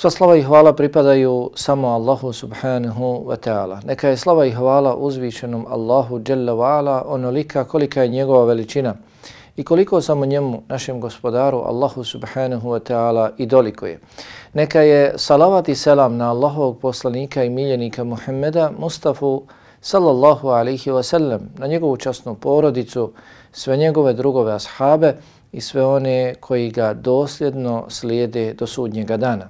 Sva slava i hvala pripadaju samo Allahu subhanahu wa ta'ala. Neka je slava i hvala uzvišenom Allahu jalla wa ala onolika kolika je njegova veličina i koliko samo njemu, našem gospodaru, Allahu subhanahu wa ta'ala i doliko je. Neka je salavat i selam na Allahovog poslanika i miljenika Muhammeda Mustafa sallallahu alaihi wa sallam, na njegovu časnu porodicu, sve njegove drugove ashabe i sve one koji ga dosljedno slijede do sudnjega dana.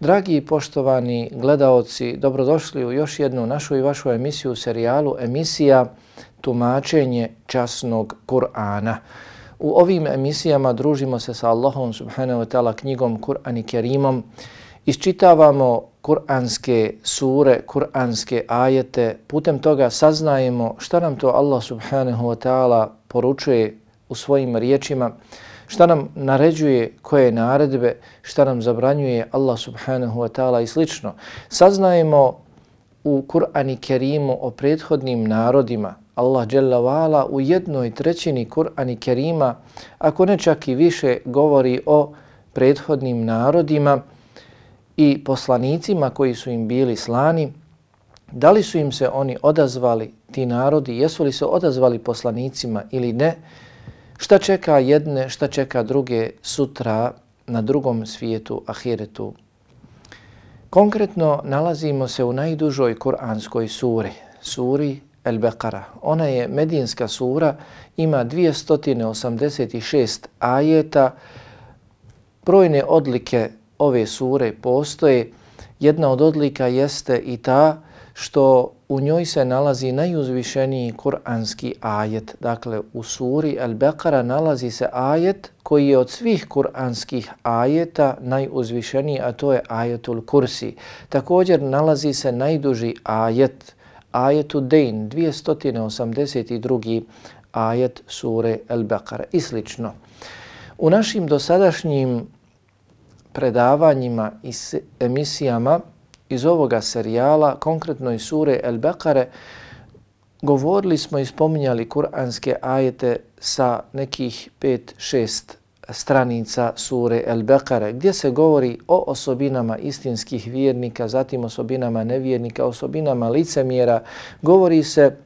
Dragi i poštovani gledaoci, dobrodošli u još jednu našu i vašu emisiju, serijalu emisija Tumačenje časnog Kur'ana. U ovim emisijama družimo se sa Allahom subhanahu wa ta'ala knjigom Kur'an i Kerimom, isčitavamo kur'anske sure, kur'anske ajete, putem toga saznajemo šta nam to Allah subhanahu wa ta'ala poručuje u svojim riječima, šta nam naređuje koje naredbe, šta nam zabranjuje Allah subhanahu wa ta'ala i slično. Saznajemo u Kur'an i Kerimu o prethodnim narodima, Allah Jalla Vala u jednoj trećini Kur'an i Kerima, ako ne čak i više, govori o prethodnim narodima i poslanicima koji su im bili slani. Da li su im se oni odazvali, ti narodi, jesu li se odazvali poslanicima ili ne? Šta čeka jedne, šta čeka druge sutra na drugom svijetu, ahiretu? Konkretno nalazimo se u najdužoj kuranskoj suri, suri El-Beqara. Ona je medinska sura, ima 286 ajeta. Brojne odlike ove sure postoje. Jedna od odlika jeste i ta što u njoj se nalazi najuzvišeniji kuranski ajet. Dakle, u suri Al-Beqara nalazi se ajet koji je od svih kuranskih ajeta najuzvišeniji, a to je ajetul kursi. Također nalazi se najduži ajet ajetu Dejn, 282. ajet sure Al-Baqara i slično. U našim dosadašnjim predavanjima i emisijama iz ovoga serijala, konkretno iz sure El Bekare, govorili smo i spominjali kuranske ajete sa nekih 5-6 stranica sure El Bekare, gdje se govori o osobinama istinskih vjernika, zatim osobinama nevjernika, osobinama licemjera. Govori se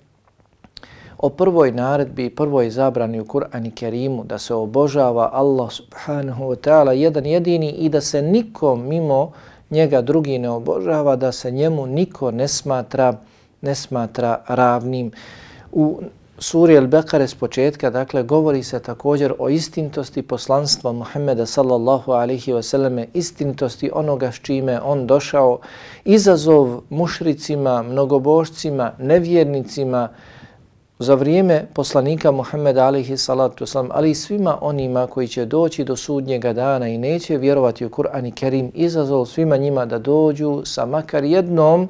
o prvoj naredbi, prvoj zabrani u Kur'an i Kerimu, da se obožava Allah subhanahu wa ta'ala jedan jedini i da se nikom mimo njega drugi ne obožava, da se njemu niko ne smatra, ne smatra ravnim. U suri Al-Bekare s početka, dakle, govori se također o istintosti poslanstva Muhammeda sallallahu alihi wa istintosti onoga s čime on došao, izazov mušricima, mnogobožcima, nevjernicima za vrijeme poslanika Muhammeda alaihi salatu wasalam, ali i svima onima koji će doći do sudnjega dana i neće vjerovati u Kur'an i Kerim, izazov svima njima da dođu sa makar jednom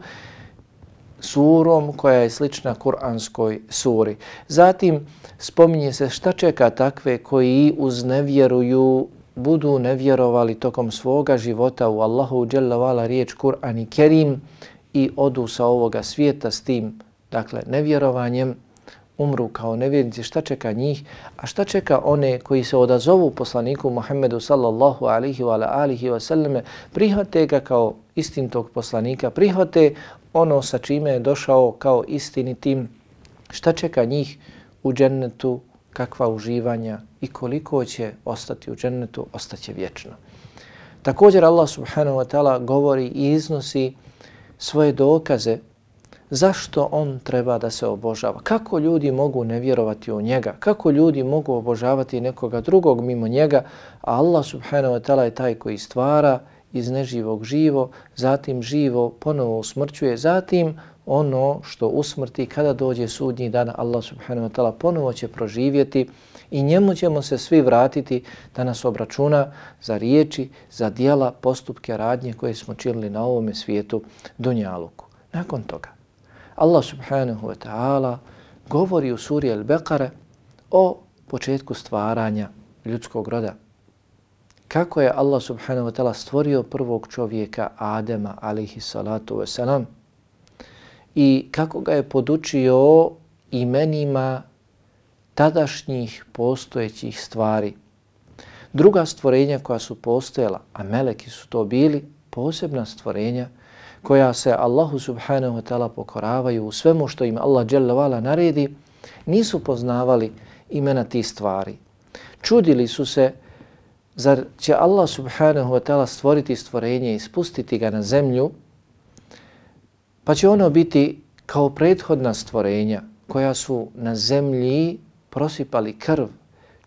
surom koja je slična kuranskoj suri. Zatim spominje se šta čeka takve koji uz nevjeruju budu nevjerovali tokom svoga života u Allahu dželavala riječ Kur'an i Kerim i odu sa ovoga svijeta s tim, dakle, nevjerovanjem, umru kao nevjernici, šta čeka njih, a šta čeka one koji se odazovu poslaniku Muhammedu sallallahu alihi wa alihi wa sallame, prihvate ga kao istinitog poslanika, prihvate ono sa čime je došao kao istinitim, šta čeka njih u džennetu, kakva uživanja i koliko će ostati u džennetu, ostaće vječno. Također Allah subhanahu wa ta'ala govori i iznosi svoje dokaze zašto on treba da se obožava. Kako ljudi mogu ne vjerovati u njega? Kako ljudi mogu obožavati nekoga drugog mimo njega? A Allah subhanahu wa ta'ala je taj koji stvara iz neživog živo, zatim živo ponovo usmrćuje, zatim ono što usmrti kada dođe sudnji dan Allah subhanahu wa ta'ala ponovo će proživjeti i njemu ćemo se svi vratiti da nas obračuna za riječi, za dijela, postupke, radnje koje smo činili na ovome svijetu Dunjaluku. Nakon toga Allah subhanahu wa ta'ala govori u suri Al-Bekare o početku stvaranja ljudskog roda. Kako je Allah subhanahu wa ta'ala stvorio prvog čovjeka Adema alihi salatu wa salam i kako ga je podučio imenima tadašnjih postojećih stvari. Druga stvorenja koja su postojala, a meleki su to bili, posebna stvorenja koja se Allahu subhanahu wa ta'ala pokoravaju u svemu što im Allah dželle naredi, nisu poznavali imena tih stvari. Čudili su se zar će Allah subhanahu wa ta'ala stvoriti stvorenje i spustiti ga na zemlju, pa će ono biti kao prethodna stvorenja koja su na zemlji prosipali krv,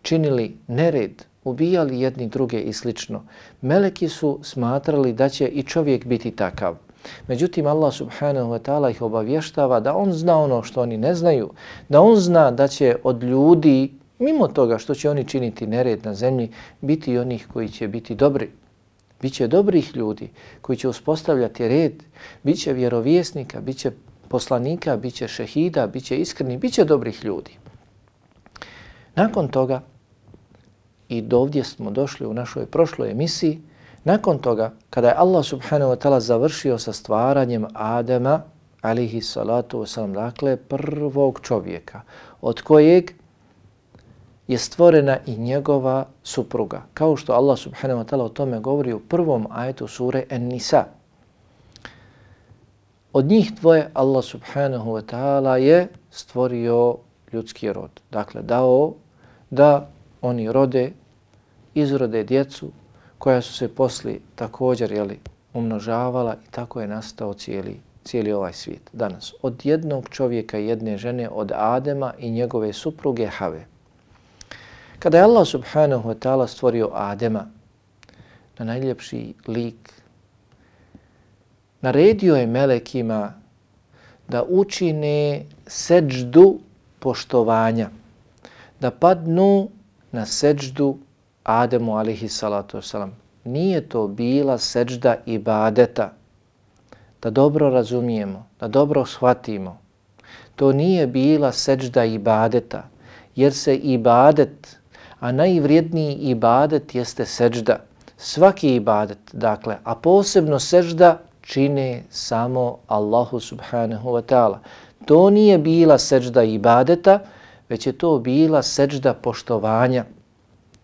činili nered, ubijali jedni druge i slično. Meleki su smatrali da će i čovjek biti takav. Međutim, Allah subhanahu wa ta'ala ih obavještava da on zna ono što oni ne znaju, da on zna da će od ljudi, mimo toga što će oni činiti nered na zemlji, biti onih koji će biti dobri. Biće dobrih ljudi koji će uspostavljati red, bit će vjerovjesnika, bit će poslanika, bit će šehida, bit će iskreni, bit će dobrih ljudi. Nakon toga, i dovdje smo došli u našoj prošloj emisiji, nakon toga, kada je Allah subhanahu wa ta'ala završio sa stvaranjem Adama, alihi salatu wasalam, dakle prvog čovjeka, od kojeg je stvorena i njegova supruga. Kao što Allah subhanahu wa ta'ala o tome govori u prvom ajetu sure En-Nisa. Od njih dvoje Allah subhanahu wa ta'ala je stvorio ljudski rod. Dakle, dao da oni rode, izrode djecu koja su se posli također jeli, umnožavala i tako je nastao cijeli, cijeli ovaj svijet. Danas, od jednog čovjeka i jedne žene, od Adema i njegove supruge Have. Kada je Allah subhanahu wa ta'ala stvorio Adema na najljepši lik, naredio je melekima da učine seđdu poštovanja da padnu na seđdu Ademu alihi salatu wasalam. Nije to bila seđda ibadeta. Da dobro razumijemo, da dobro shvatimo. To nije bila seđda ibadeta, jer se ibadet, a najvrijedniji ibadet jeste seđda. Svaki ibadet, dakle, a posebno seđda čine samo Allahu subhanahu wa ta'ala. To nije bila seđda ibadeta, već je to bila seđda poštovanja.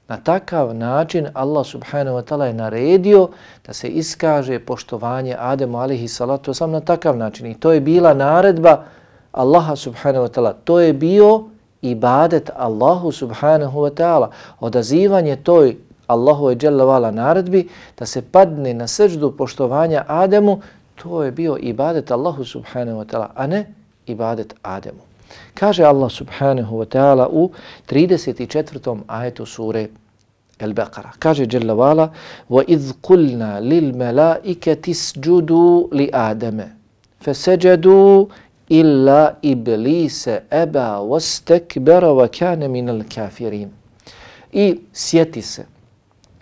Na takav način Allah subhanahu wa ta'ala je naredio da se iskaže poštovanje Ademu alihi salatu sam na takav način. I to je bila naredba Allaha subhanahu wa ta'ala. To je bio ibadet Allahu subhanahu wa ta'ala. Odazivanje toj Allahu je dželavala naredbi da se padne na seždu poštovanja Ademu, to je bio ibadet Allahu subhanahu wa ta'ala, a ne ibadet Ademu. Kaže Allah subhanahu wa ta'ala u 34. ajetu sure El-Baqara. Kaže Jalla wa'ala وَإِذْ قُلْنَا لِلْمَلَائِكَةِ اسْجُدُوا لِآدَمَ فَسَجَدُوا إِلَّا إِبْلِيسَ أَبَا وَاسْتَكْبَرَ وَكَانَ مِنَ الْكَافِرِينَ I sjeti se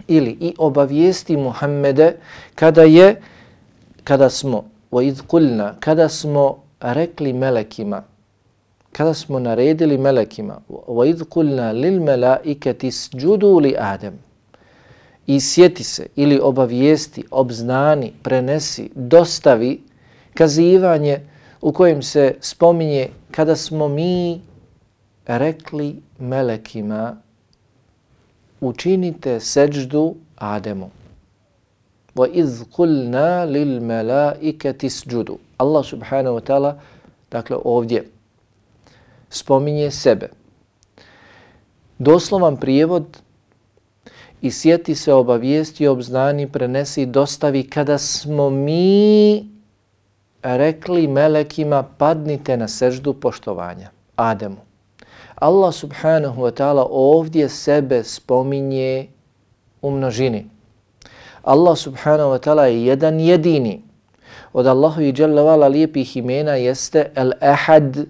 ili i obavijesti Muhammede kada je kada smo وَإِذْ قُلْنَا kada smo rekli melekima kada smo naredili melekima وَإِذْ قُلْنَا لِلْمَلَائِكَةِ اسْجُدُوا لِآدَمِ i sjeti se ili obavijesti, obznani, prenesi, dostavi kazivanje u kojem se spominje kada smo mi rekli melekima učinite seđdu Ademu. وَإِذْ قُلْنَا لِلْمَلَائِكَةِ اسْجُدُوا Allah subhanahu wa ta'ala, dakle ovdje, spominje sebe. Doslovan prijevod i sjeti se obavijesti, obznani, prenesi, dostavi kada smo mi rekli melekima padnite na seždu poštovanja Ademu. Allah subhanahu wa ta'ala ovdje sebe spominje u množini. Allah subhanahu wa ta'ala je jedan jedini. Od Allahu i Jalla vala lijepih imena jeste el-ahad,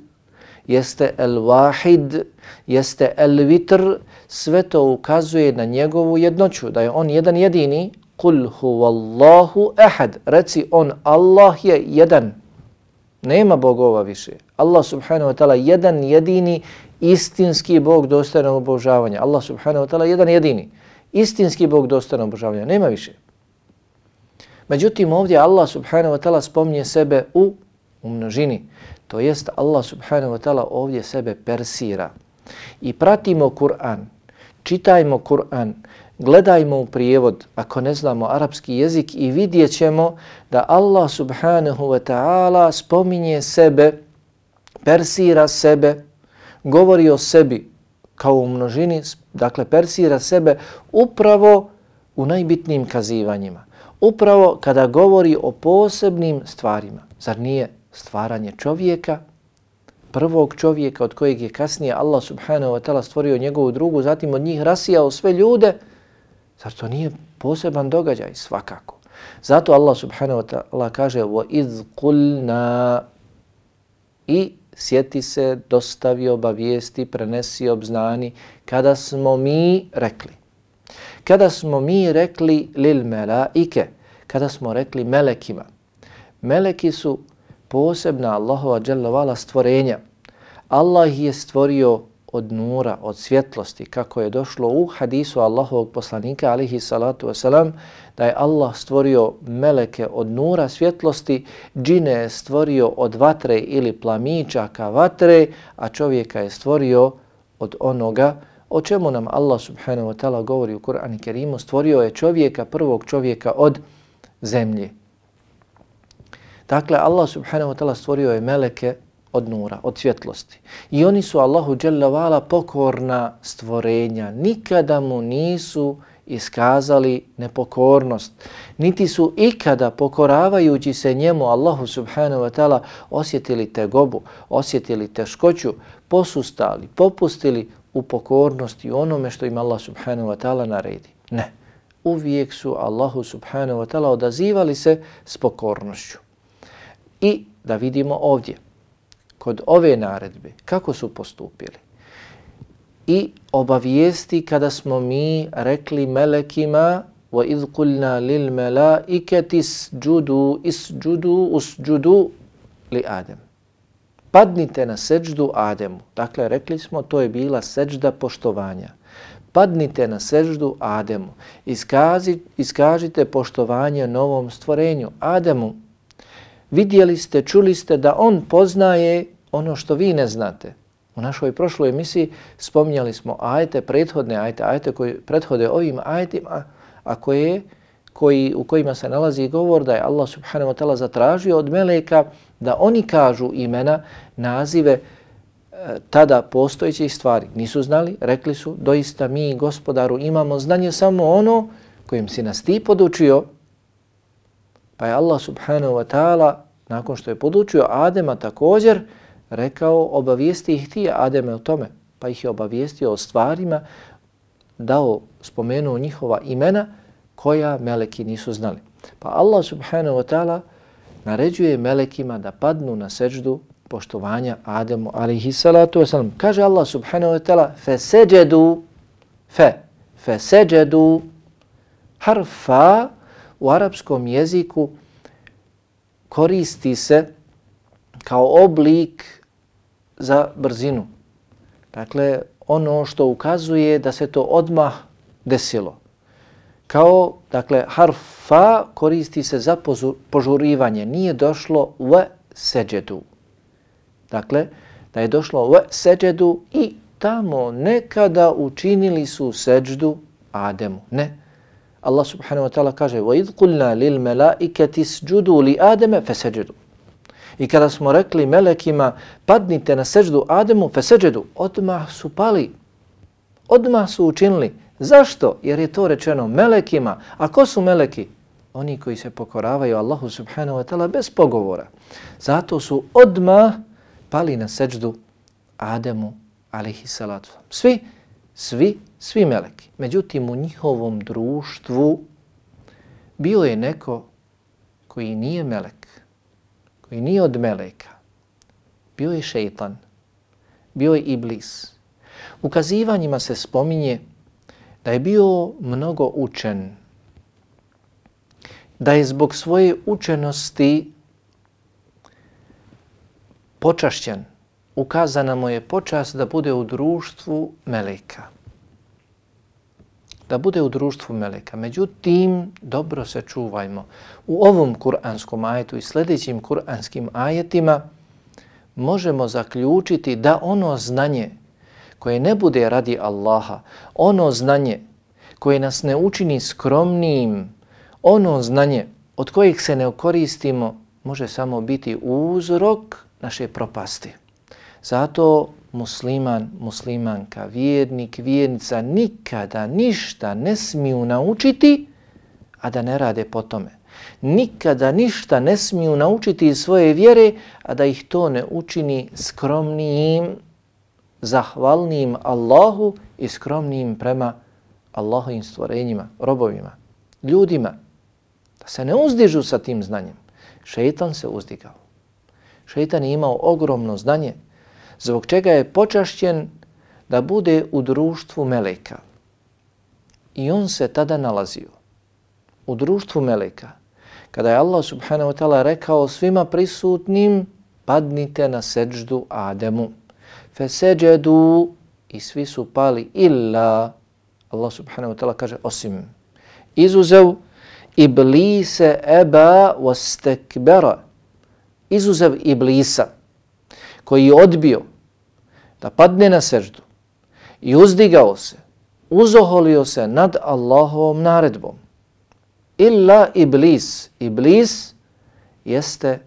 jeste el-wahid, jeste el-vitr. Sve to ukazuje na njegovu jednoću, da je on jedan jedini. Kul huvallahu ahad. Reci on, Allah je jedan. Nema bogova više. Allah subhanahu wa ta'ala jedan jedini istinski bog dostajan obožavanja. Allah subhanahu wa ta'ala jedan jedini istinski bog dostajan obožavanja. Nema više. Međutim, ovdje Allah subhanahu wa ta'ala spominje sebe u, u množini. To jest Allah subhanahu wa ta'ala ovdje sebe persira. I pratimo Kur'an, čitajmo Kur'an, gledajmo u prijevod, ako ne znamo arapski jezik i vidjet ćemo da Allah subhanahu wa ta'ala spominje sebe, persira sebe, govori o sebi kao u množini, dakle persira sebe upravo u najbitnijim kazivanjima. Upravo kada govori o posebnim stvarima. Zar nije stvaranje čovjeka, prvog čovjeka od kojeg je kasnije Allah subhanahu wa ta'ala stvorio njegovu drugu, zatim od njih rasijao sve ljude, zar to nije poseban događaj? Svakako. Zato Allah subhanahu wa ta'ala kaže وَإِذْ قُلْنَا i sjeti se, dostavi obavijesti, prenesi obznani kada smo mi rekli. Kada smo mi rekli lil melaike, kada smo rekli melekima. Meleki su posebna Allahova dželovala stvorenja. Allah je stvorio od nura, od svjetlosti, kako je došlo u hadisu Allahovog poslanika, alihi salatu wasalam, da je Allah stvorio meleke od nura svjetlosti, džine je stvorio od vatre ili plamičaka vatre, a čovjeka je stvorio od onoga o čemu nam Allah subhanahu wa ta'ala govori u Kur'an i Kerimu, stvorio je čovjeka, prvog čovjeka od zemlje. Dakle, Allah subhanahu wa ta'ala stvorio je meleke od nura, od svjetlosti. I oni su Allahu dželle pokorna stvorenja. Nikada mu nisu iskazali nepokornost. Niti su ikada pokoravajući se njemu Allahu subhanahu wa ta'ala osjetili tegobu, osjetili teškoću, posustali, popustili u pokornosti onome što im Allah subhanahu wa ta'ala naredi. Ne. Uvijek su Allahu subhanahu wa ta'ala odazivali se s pokornošću. I da vidimo ovdje, kod ove naredbe, kako su postupili. I obavijesti kada smo mi rekli melekima wa قُلْنَا لِلْمَلَائِكَةِ lil اسْجُدُوا اسْجُدُوا isjudu usjudu li Adem. Padnite na seđdu Ademu. Dakle, rekli smo, to je bila seđda poštovanja. Padnite na seđdu Ademu. Iskazi, iskažite poštovanje novom stvorenju Ademu vidjeli ste, čuli ste da on poznaje ono što vi ne znate. U našoj prošloj emisiji spominjali smo ajete, prethodne ajete, ajete koji prethode ovim ajetima, a koje, koji, u kojima se nalazi govor da je Allah subhanahu wa ta'ala zatražio od meleka da oni kažu imena, nazive e, tada postojećih stvari. Nisu znali, rekli su, doista mi, gospodaru, imamo znanje samo ono kojim si nas ti podučio, Pa je Allah subhanahu wa ta'ala, nakon što je podučio Adema također, rekao obavijesti ih ti Ademe o tome. Pa ih je obavijestio o stvarima, dao, spomenuo njihova imena koja meleki nisu znali. Pa Allah subhanahu wa ta'ala naređuje melekima da padnu na seđdu poštovanja Ademu alaihi salatu wasalam. Kaže Allah subhanahu wa ta'ala fe seđedu fe fe seđedu harfa u arapskom jeziku koristi se kao oblik za brzinu. Dakle, ono što ukazuje da se to odmah desilo. Kao, dakle, harfa koristi se za požurivanje. Nije došlo u seđedu. Dakle, da je došlo u seđedu i tamo nekada učinili su seđdu Ademu. Ne, Allah subhanahu wa ta'ala kaže وَإِذْ قُلْنَا لِلْمَلَائِكَةِ اسْجُدُوا لِآدَمَ فَسَجِدُوا I kada smo rekli melekima padnite na seždu Ademu feseđedu, odmah su pali, odmah su učinili. Zašto? Jer je to rečeno melekima. A ko su meleki? Oni koji se pokoravaju Allahu subhanahu wa ta'ala bez pogovora. Zato su odmah pali na seždu Ademu alihi salatu. Svi, svi, svi meleki. Međutim, u njihovom društvu bio je neko koji nije melek, koji nije od meleka. Bio je šeitan, bio je iblis. U kazivanjima se spominje da je bio mnogo učen, da je zbog svoje učenosti počašćen, ukazana mu je počast da bude u društvu meleka. Da bude u društvu meleka. Međutim, dobro se čuvajmo. U ovom kuranskom ajetu i sljedećim kuranskim ajetima možemo zaključiti da ono znanje koje ne bude radi Allaha, ono znanje koje nas ne učini skromnijim, ono znanje od kojih se ne koristimo, može samo biti uzrok naše propasti. Zato musliman, muslimanka, vjernik, vjernica nikada ništa ne smiju naučiti, a da ne rade po tome. Nikada ništa ne smiju naučiti iz svoje vjere, a da ih to ne učini skromnijim, zahvalnijim Allahu i skromnijim prema Allahovim stvorenjima, robovima, ljudima. Da se ne uzdižu sa tim znanjem. Šeitan se uzdigao. Šeitan je imao ogromno znanje, zbog čega je počašćen da bude u društvu meleka. I on se tada nalazio u društvu meleka. Kada je Allah subhanahu wa ta'ala rekao svima prisutnim, padnite na seđdu Ademu. Fe seđedu i svi su pali illa, Allah subhanahu wa ta'ala kaže osim, izuzev iblise eba wastekbera, izuzev iblisa, koji je odbio da padne na seždu i uzdigao se, uzoholio se nad Allahovom naredbom. Illa iblis. Iblis jeste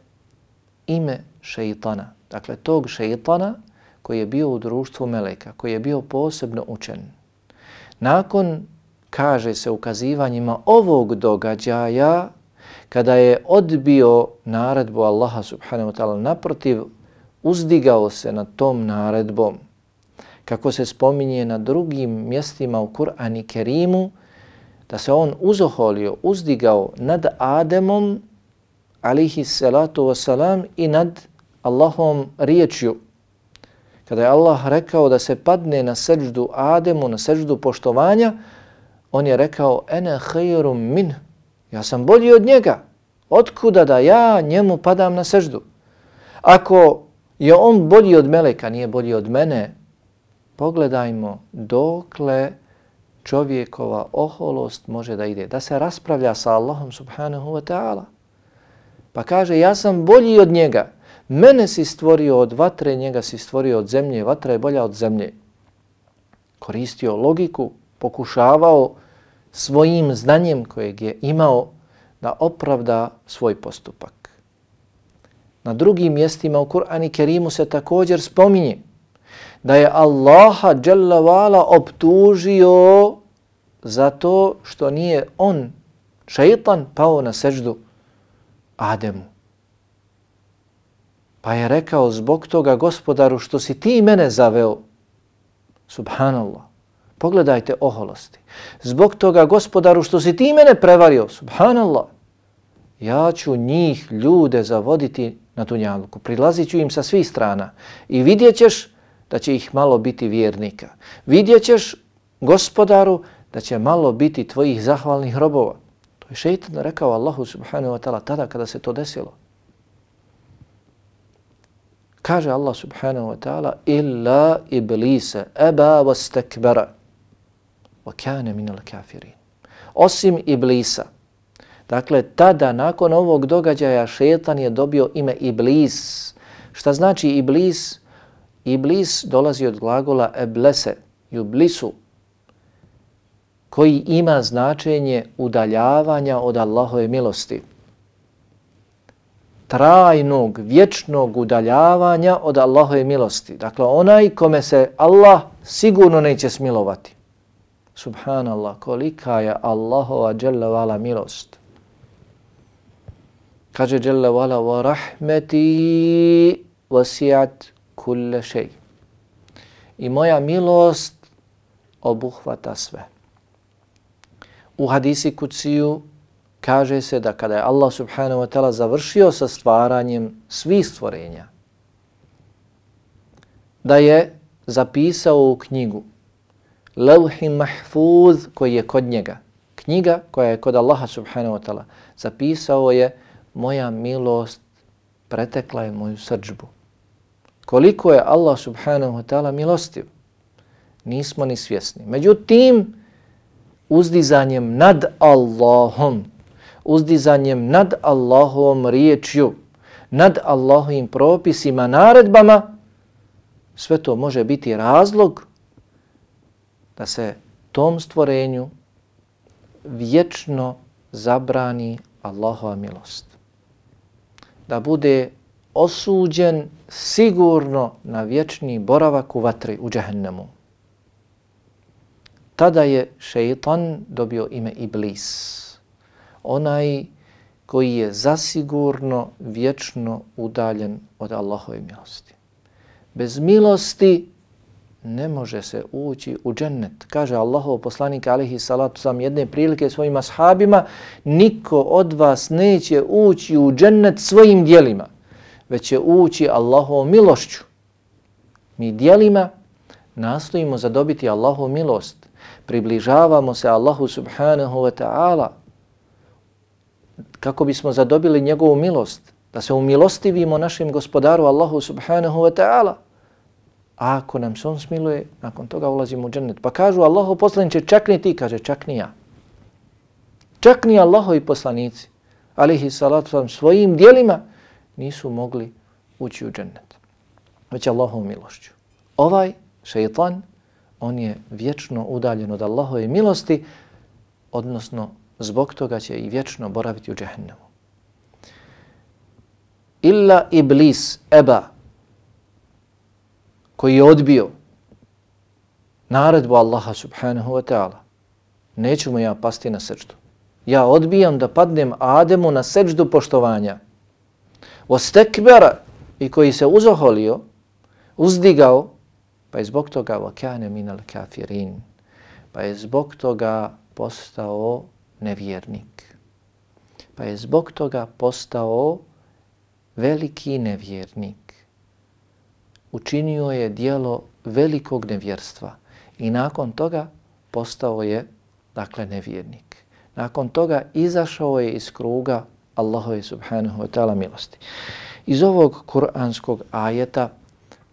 ime šeitana. Dakle, tog šeitana koji je bio u društvu Meleka, koji je bio posebno učen. Nakon, kaže se ukazivanjima ovog događaja, kada je odbio naredbu Allaha subhanahu wa ta'ala naprotiv uzdigao se na tom naredbom, kako se spominje na drugim mjestima u Kur'ani Kerimu, da se on uzoholio, uzdigao nad Ademom, alihi salatu wasalam, i nad Allahom riječju. Kada je Allah rekao da se padne na seđdu Ademu, na seđdu poštovanja, on je rekao, ene khairum min, ja sam bolji od njega. Otkuda da ja njemu padam na seždu? Ako je on bolji od meleka, nije bolji od mene. Pogledajmo dokle čovjekova oholost može da ide. Da se raspravlja sa Allahom subhanahu wa ta'ala. Pa kaže, ja sam bolji od njega. Mene si stvorio od vatre, njega si stvorio od zemlje. Vatra je bolja od zemlje. Koristio logiku, pokušavao svojim znanjem kojeg je imao da opravda svoj postupak. Na drugim mjestima u Kur'ani Kerimu se također spominje da je Allaha Jalla optužio za to što nije on, šeitan, pao na seždu Ademu. Pa je rekao zbog toga gospodaru što si ti mene zaveo, subhanallah, pogledajte oholosti. Zbog toga gospodaru što si ti mene prevario, subhanallah, ja ću njih ljude zavoditi na Dunjaluku. Prilazit ću im sa svih strana i vidjet ćeš da će ih malo biti vjernika. Vidjet ćeš, gospodaru, da će malo biti tvojih zahvalnih robova. To je šeitan rekao Allahu subhanahu wa ta'ala tada kada se to desilo. Kaže Allah subhanahu wa ta'ala illa iblisa eba wastakbara wa kana minal kafirin. Osim iblisa, Dakle, tada, nakon ovog događaja, šetan je dobio ime Iblis. Šta znači Iblis? Iblis dolazi od glagola eblese, jublisu, koji ima značenje udaljavanja od Allahove milosti. Trajnog, vječnog udaljavanja od Allahove milosti. Dakle, onaj kome se Allah sigurno neće smilovati. Subhanallah, kolika je Allahova dželavala milost. Kaže Jalla vala wa rahmeti wasi'at kulle šej. I moja milost obuhvata sve. U hadisi kuciju kaže se da kada je Allah subhanahu wa ta'ala završio sa stvaranjem svih stvorenja, da je zapisao u knjigu levhi mahfuz koji je kod njega, knjiga koja je kod Allaha subhanahu wa ta'ala, zapisao je moja milost pretekla je moju srđbu. Koliko je Allah subhanahu wa ta'ala milostiv, nismo ni svjesni. Međutim, uzdizanjem nad Allahom, uzdizanjem nad Allahovom riječju, nad Allahovim propisima, naredbama, sve to može biti razlog da se tom stvorenju vječno zabrani Allahova milost. Da bude osuđen sigurno na vječni boravak u vatri u džehennemu. Tada je šeitan dobio ime Iblis. Onaj koji je zasigurno vječno udaljen od Allahove milosti. Bez milosti ne može se ući u džennet. Kaže Allahov poslanik alihi salatu sam jedne prilike svojim ashabima, niko od vas neće ući u džennet svojim dijelima, već će ući Allahovom milošću. Mi dijelima nastojimo zadobiti Allahovu milost, približavamo se Allahu subhanahu wa ta'ala kako bismo zadobili njegovu milost, da se umilostivimo našem gospodaru Allahu subhanahu wa ta'ala. A ako nam se on smiluje, nakon toga ulazimo u džennet. Pa kažu Allaho poslaniće, čak ni ti, kaže, čak ni ja. Čak ni Allahovi poslanici, alihi salatu sam, svojim dijelima nisu mogli ući u džennet. Već Allahom milošću. Ovaj šeitan, on je vječno udaljen od Allahove milosti, odnosno zbog toga će i vječno boraviti u džehennemu. Illa iblis eba, koji je odbio naredbu Allaha subhanahu wa ta'ala, neću mu ja pasti na srđdu. Ja odbijam da padnem Ademu na srđdu poštovanja. Ostekbera i koji se uzoholio, uzdigao, pa je zbog toga vakane minal kafirin, pa je zbog toga postao nevjernik. Pa je zbog toga postao veliki nevjernik učinio je dijelo velikog nevjerstva i nakon toga postao je dakle nevjernik. Nakon toga izašao je iz kruga Allahove subhanahu wa ta'ala milosti. Iz ovog kuranskog ajeta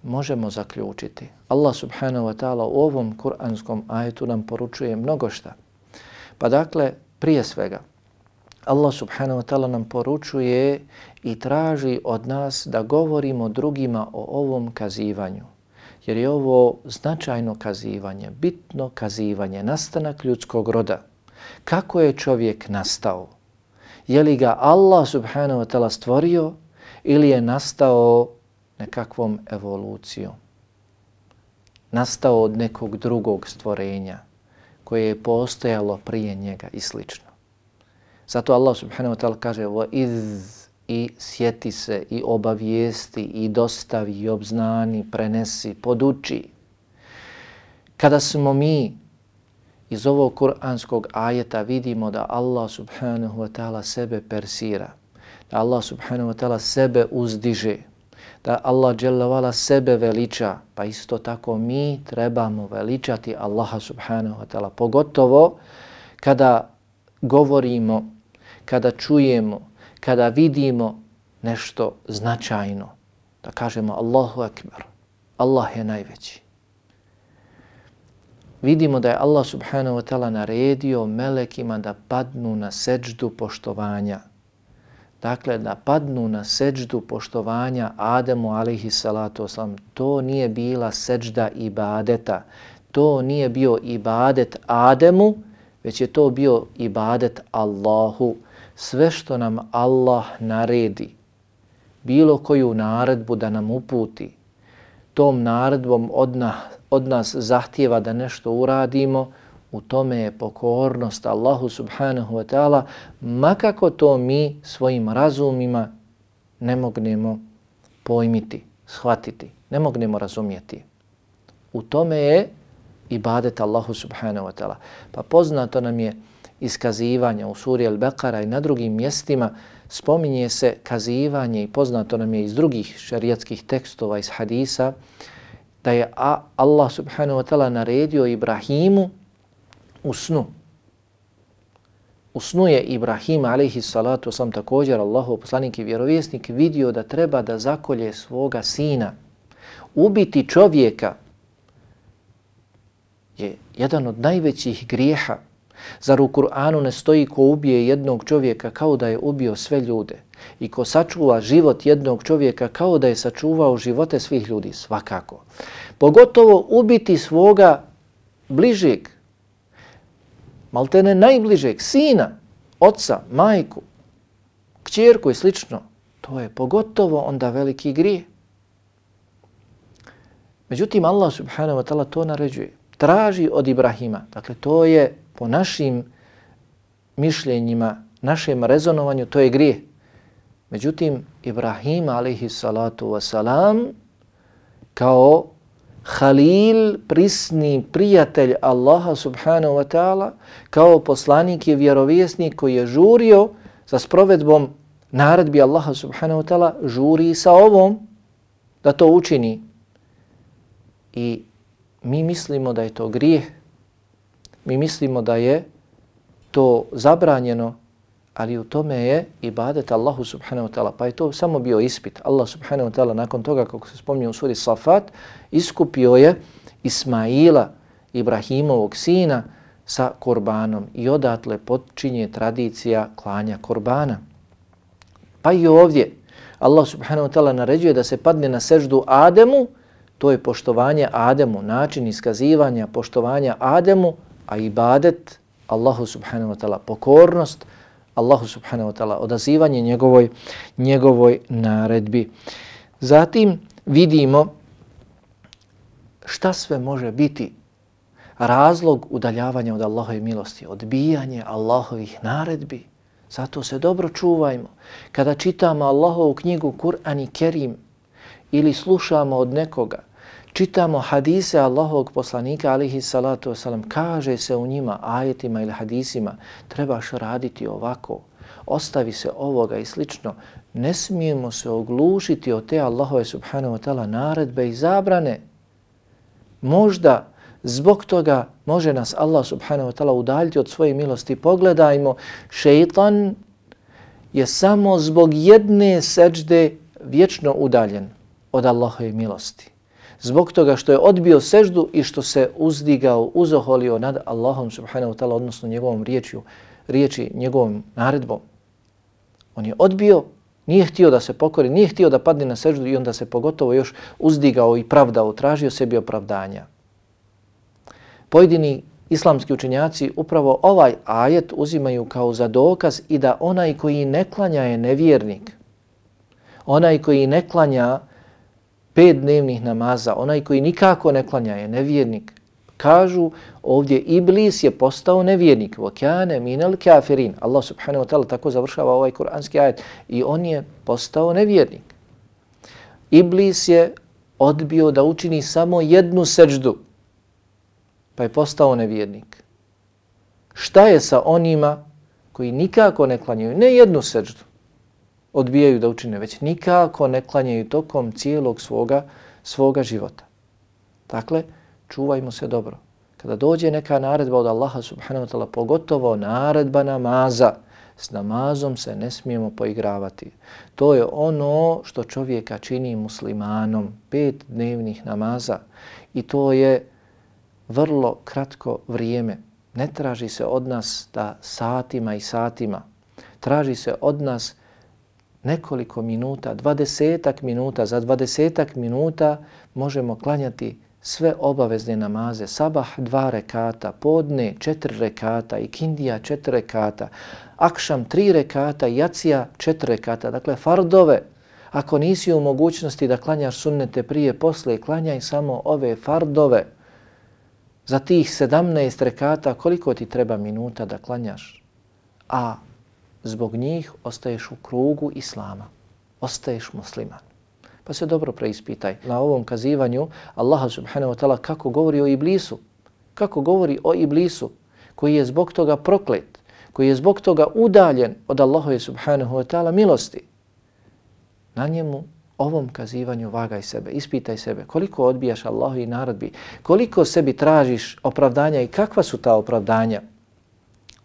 možemo zaključiti. Allah subhanahu wa ta'ala u ovom kuranskom ajetu nam poručuje mnogo šta. Pa dakle, prije svega, Allah subhanahu wa ta'ala nam poručuje i traži od nas da govorimo drugima o ovom kazivanju. Jer je ovo značajno kazivanje, bitno kazivanje, nastanak ljudskog roda. Kako je čovjek nastao? Je li ga Allah subhanahu wa ta'ala stvorio ili je nastao nekakvom evolucijom? Nastao od nekog drugog stvorenja koje je postojalo prije njega i slično. Zato Allah subhanahu wa ta'ala kaže iz i sjeti se i obavijesti i dostavi i obznani, prenesi, poduči. Kada smo mi iz ovog kuranskog ajeta vidimo da Allah subhanahu wa ta'ala sebe persira, da Allah subhanahu wa ta'ala sebe uzdiže, da Allah dželavala sebe veliča, pa isto tako mi trebamo veličati Allaha subhanahu wa ta'ala, pogotovo kada govorimo kada čujemo, kada vidimo nešto značajno, da kažemo Allahu Akbar, Allah je najveći. Vidimo da je Allah subhanahu wa ta'ala naredio melekima da padnu na seđdu poštovanja. Dakle, da padnu na seđdu poštovanja Ademu alaihi salatu oslam. To nije bila seđda ibadeta. To nije bio ibadet Ademu, već je to bio ibadet Allahu. Sve što nam Allah naredi, bilo koju naredbu da nam uputi, tom naredbom od, od nas zahtjeva da nešto uradimo, u tome je pokornost Allahu subhanahu wa ta'ala, makako to mi svojim razumima ne mognemo pojmiti, shvatiti, ne mognemo razumjeti. U tome je ibadet Allahu subhanahu wa ta'ala. Pa poznato nam je iskazivanja u suri Al-Baqara i na drugim mjestima spominje se kazivanje i poznato nam je iz drugih šarijatskih tekstova iz hadisa da je Allah subhanahu wa ta'ala naredio Ibrahimu u snu. U snu je Ibrahim alaihi salatu sam također Allahu poslanik i vjerovjesnik vidio da treba da zakolje svoga sina. Ubiti čovjeka je jedan od najvećih grijeha. Zar u Kur'anu ne stoji ko ubije jednog čovjeka kao da je ubio sve ljude? I ko sačuva život jednog čovjeka kao da je sačuvao živote svih ljudi? Svakako. Pogotovo ubiti svoga bližeg, maltene najbližeg, sina, oca, majku, kćerku i slično. To je pogotovo onda veliki grije. Međutim, Allah subhanahu wa ta'ala to naređuje traži od Ibrahima. Dakle, to je po našim mišljenjima, našem rezonovanju, to je grije. Međutim, Ibrahim alaihi salatu wasalam kao Halil, prisni prijatelj Allaha subhanahu wa ta'ala, kao poslanik i vjerovjesnik koji je žurio sa sprovedbom naredbi Allaha subhanahu wa ta'ala, žuri sa ovom da to učini. I mi mislimo da je to grijeh, mi mislimo da je to zabranjeno, ali u tome je ibadet Allahu subhanahu wa ta'ala. Pa je to samo bio ispit. Allah subhanahu wa ta'ala nakon toga, kako se spominje u suri Safat, iskupio je Ismaila, Ibrahimovog sina, sa korbanom i odatle počinje tradicija klanja korbana. Pa i ovdje Allah subhanahu wa ta'ala naređuje da se padne na seždu Ademu, to je poštovanje Ademu, način iskazivanja poštovanja Ademu, a ibadet Allahu subhanahu wa ta'ala, pokornost Allahu subhanahu wa ta'ala, odazivanje njegovoj, njegovoj naredbi. Zatim vidimo šta sve može biti razlog udaljavanja od Allahove milosti, odbijanje Allahovih naredbi. Zato se dobro čuvajmo. Kada čitamo Allahovu knjigu Kur'an i Kerim ili slušamo od nekoga, čitamo hadise Allahovog poslanika alihi salatu wasalam, kaže se u njima, ajetima ili hadisima, trebaš raditi ovako, ostavi se ovoga i slično, ne smijemo se oglušiti od te Allahove subhanahu wa ta'ala naredbe i zabrane. Možda zbog toga može nas Allah subhanahu wa ta'ala udaljiti od svoje milosti. Pogledajmo, šeitan je samo zbog jedne seđde vječno udaljen od Allahove milosti zbog toga što je odbio seždu i što se uzdigao, uzoholio nad Allahom subhanahu wa ta'ala, odnosno njegovom riječju, riječi njegovom naredbom. On je odbio, nije htio da se pokori, nije htio da padne na seždu i onda se pogotovo još uzdigao i pravdao, tražio sebi opravdanja. Pojedini islamski učenjaci upravo ovaj ajet uzimaju kao za dokaz i da onaj koji ne klanja je nevjernik. Onaj koji ne klanja pet dnevnih namaza, onaj koji nikako ne klanja je nevjernik. Kažu ovdje Iblis je postao nevjernik. Vokjane minel kafirin. Allah subhanahu wa ta'ala tako završava ovaj kuranski ajet. I on je postao nevjernik. Iblis je odbio da učini samo jednu seđdu. Pa je postao nevjernik. Šta je sa onima koji nikako ne klanjaju? Ne jednu seđdu odbijaju da učine, već nikako ne klanjaju tokom cijelog svoga, svoga života. Dakle, čuvajmo se dobro. Kada dođe neka naredba od Allaha subhanahu wa ta'ala, pogotovo naredba namaza, s namazom se ne smijemo poigravati. To je ono što čovjeka čini muslimanom, pet dnevnih namaza. I to je vrlo kratko vrijeme. Ne traži se od nas da satima i satima, traži se od nas nekoliko minuta, dvadesetak minuta, za dvadesetak minuta možemo klanjati sve obavezne namaze, sabah dva rekata, podne četiri rekata, i kindija četiri rekata, akšam tri rekata, jacija četiri rekata, dakle fardove, ako nisi u mogućnosti da klanjaš sunnete prije, posle, klanjaj samo ove fardove. Za tih 17 rekata koliko ti treba minuta da klanjaš? A zbog njih ostaješ u krugu Islama, ostaješ musliman. Pa se dobro preispitaj na ovom kazivanju Allaha subhanahu wa ta'ala kako govori o Iblisu, kako govori o Iblisu koji je zbog toga proklet, koji je zbog toga udaljen od Allahove subhanahu wa ta'ala milosti. Na njemu ovom kazivanju vagaj sebe, ispitaj sebe koliko odbijaš Allahu i narodbi, koliko sebi tražiš opravdanja i kakva su ta opravdanja.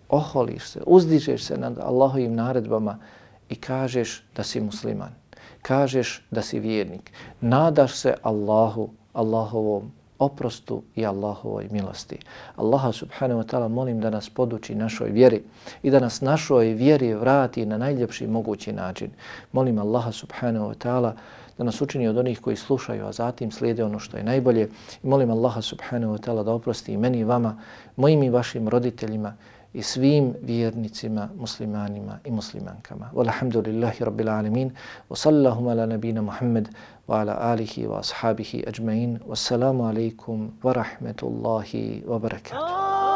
Oholiš se, uzdižeš se nad Allahovim naredbama i kažeš da si musliman. Kažeš da si vjernik. Nadaš se Allahu, Allahovom oprostu i Allahovoj milosti. Allaha subhanahu wa ta'ala molim da nas poduči našoj vjeri i da nas našoj vjeri vrati na najljepši mogući način. Molim Allaha subhanahu wa ta'ala da nas učini od onih koji slušaju, a zatim slijede ono što je najbolje. I molim Allaha subhanahu wa ta'ala da oprosti i meni i vama, mojim i vašim roditeljima, i svim vjernicima, muslimanima i muslimankama. Walhamdulillahi rabbil alamin. Wa sallallahu ala nabina Muhammad wa ala alihi wa ashabihi ajma'in. Wassalamu alaikum wa rahmetullahi wa barakatuh.